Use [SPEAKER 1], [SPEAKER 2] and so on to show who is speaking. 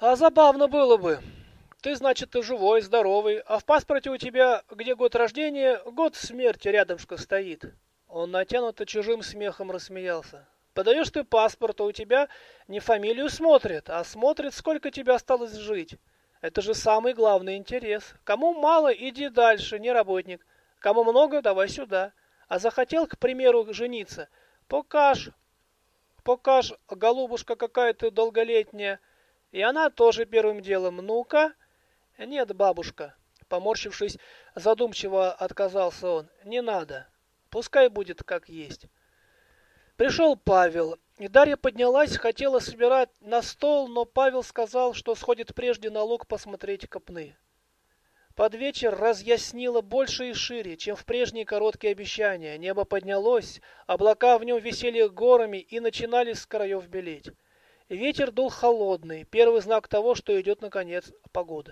[SPEAKER 1] А забавно было бы. Ты, значит, живой, здоровый, а в паспорте у тебя, где год рождения, год смерти рядышком стоит. Он натянуто чужим смехом рассмеялся. Подаешь ты паспорт, а у тебя не фамилию смотрят, а смотрят, сколько тебе осталось жить. Это же самый главный интерес. Кому мало, иди дальше, не работник. Кому много, давай сюда. А захотел, к примеру, жениться, покаж, покаж, голубушка какая ты долголетняя. И она тоже первым делом, ну-ка. Нет, бабушка, поморщившись, задумчиво отказался он. Не надо, пускай будет как есть. Пришел Павел, и Дарья поднялась, хотела собирать на стол, но Павел сказал, что сходит прежде на луг посмотреть копны. Под вечер разъяснило больше и шире, чем в прежние короткие обещания. Небо поднялось, облака в нем висели горами и начинали с краев белеть. Ветер дул холодный, первый знак того, что идет, наконец, погода.